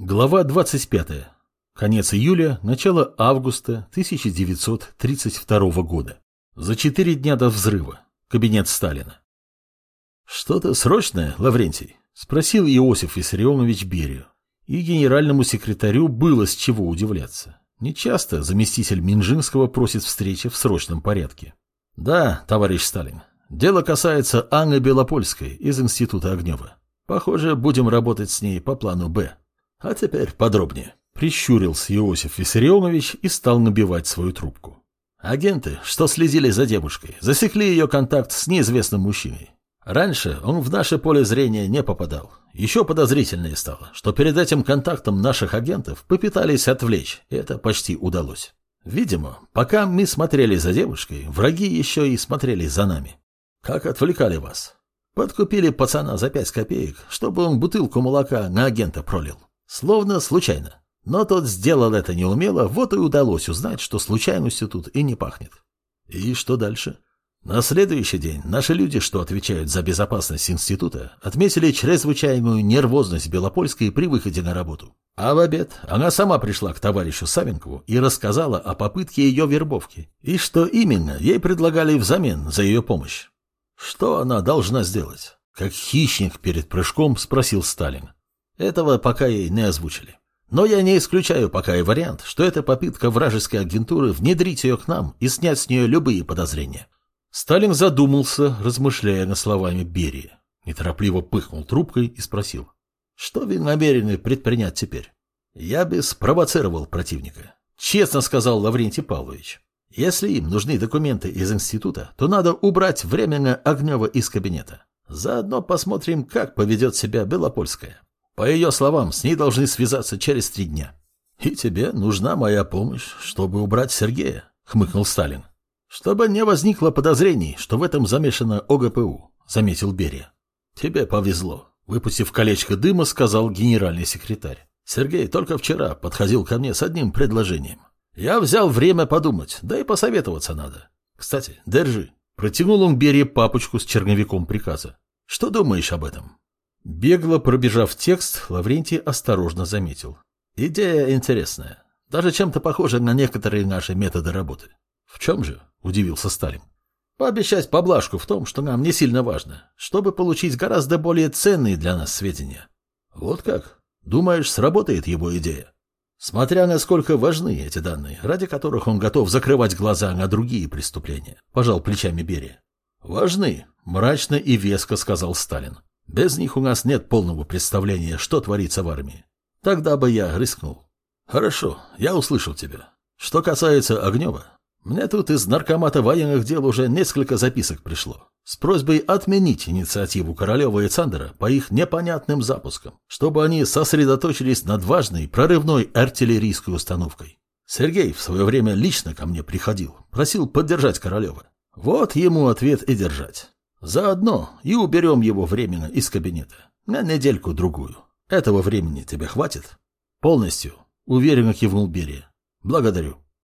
Глава 25. Конец июля, начало августа 1932 года. За четыре дня до взрыва. Кабинет Сталина. «Что-то срочное, Лаврентий?» – спросил Иосиф Виссарионович Берию. И генеральному секретарю было с чего удивляться. Нечасто заместитель Минжинского просит встречи в срочном порядке. «Да, товарищ Сталин, дело касается Анны Белопольской из Института Огнева. Похоже, будем работать с ней по плану «Б». А теперь подробнее. Прищурился Иосиф Виссарионович и стал набивать свою трубку. Агенты, что следили за девушкой, засекли ее контакт с неизвестным мужчиной. Раньше он в наше поле зрения не попадал. Еще подозрительнее стало, что перед этим контактом наших агентов попытались отвлечь, и это почти удалось. Видимо, пока мы смотрели за девушкой, враги еще и смотрели за нами. Как отвлекали вас? Подкупили пацана за пять копеек, чтобы он бутылку молока на агента пролил. Словно случайно. Но тот сделал это неумело, вот и удалось узнать, что случайностью тут и не пахнет. И что дальше? На следующий день наши люди, что отвечают за безопасность института, отметили чрезвычайную нервозность Белопольской при выходе на работу. А в обед она сама пришла к товарищу Савенкову и рассказала о попытке ее вербовки, и что именно ей предлагали взамен за ее помощь. Что она должна сделать? Как хищник перед прыжком спросил Сталин. Этого пока и не озвучили. Но я не исключаю пока и вариант, что это попытка вражеской агентуры внедрить ее к нам и снять с нее любые подозрения. Сталин задумался, размышляя над словами Берии. Неторопливо пыхнул трубкой и спросил. Что вы намерены предпринять теперь? Я бы спровоцировал противника. Честно сказал Лаврентий Павлович. Если им нужны документы из института, то надо убрать временно Огнева из кабинета. Заодно посмотрим, как поведет себя Белопольская. По ее словам, с ней должны связаться через три дня. «И тебе нужна моя помощь, чтобы убрать Сергея», — хмыкнул Сталин. «Чтобы не возникло подозрений, что в этом замешано ОГПУ», — заметил Берия. «Тебе повезло», — выпустив колечко дыма, сказал генеральный секретарь. «Сергей только вчера подходил ко мне с одним предложением. Я взял время подумать, да и посоветоваться надо. Кстати, держи». Протянул он Берии папочку с черновиком приказа. «Что думаешь об этом?» Бегло пробежав текст, Лаврентий осторожно заметил. Идея интересная. Даже чем-то похожа на некоторые наши методы работы. В чем же? Удивился Сталин. Пообещать поблажку в том, что нам не сильно важно, чтобы получить гораздо более ценные для нас сведения. Вот как? Думаешь, сработает его идея? Смотря насколько важны эти данные, ради которых он готов закрывать глаза на другие преступления, пожал плечами Берия. Важны, мрачно и веско сказал Сталин. Без них у нас нет полного представления, что творится в армии. Тогда бы я рискнул. Хорошо, я услышал тебя. Что касается Огнева, мне тут из наркомата военных дел уже несколько записок пришло с просьбой отменить инициативу Королева и Цандера по их непонятным запускам, чтобы они сосредоточились над важной прорывной артиллерийской установкой. Сергей в свое время лично ко мне приходил, просил поддержать Королева. Вот ему ответ и держать. Заодно и уберем его временно из кабинета. На недельку-другую. Этого времени тебе хватит? Полностью. Уверенно кивнул Берия. Благодарю.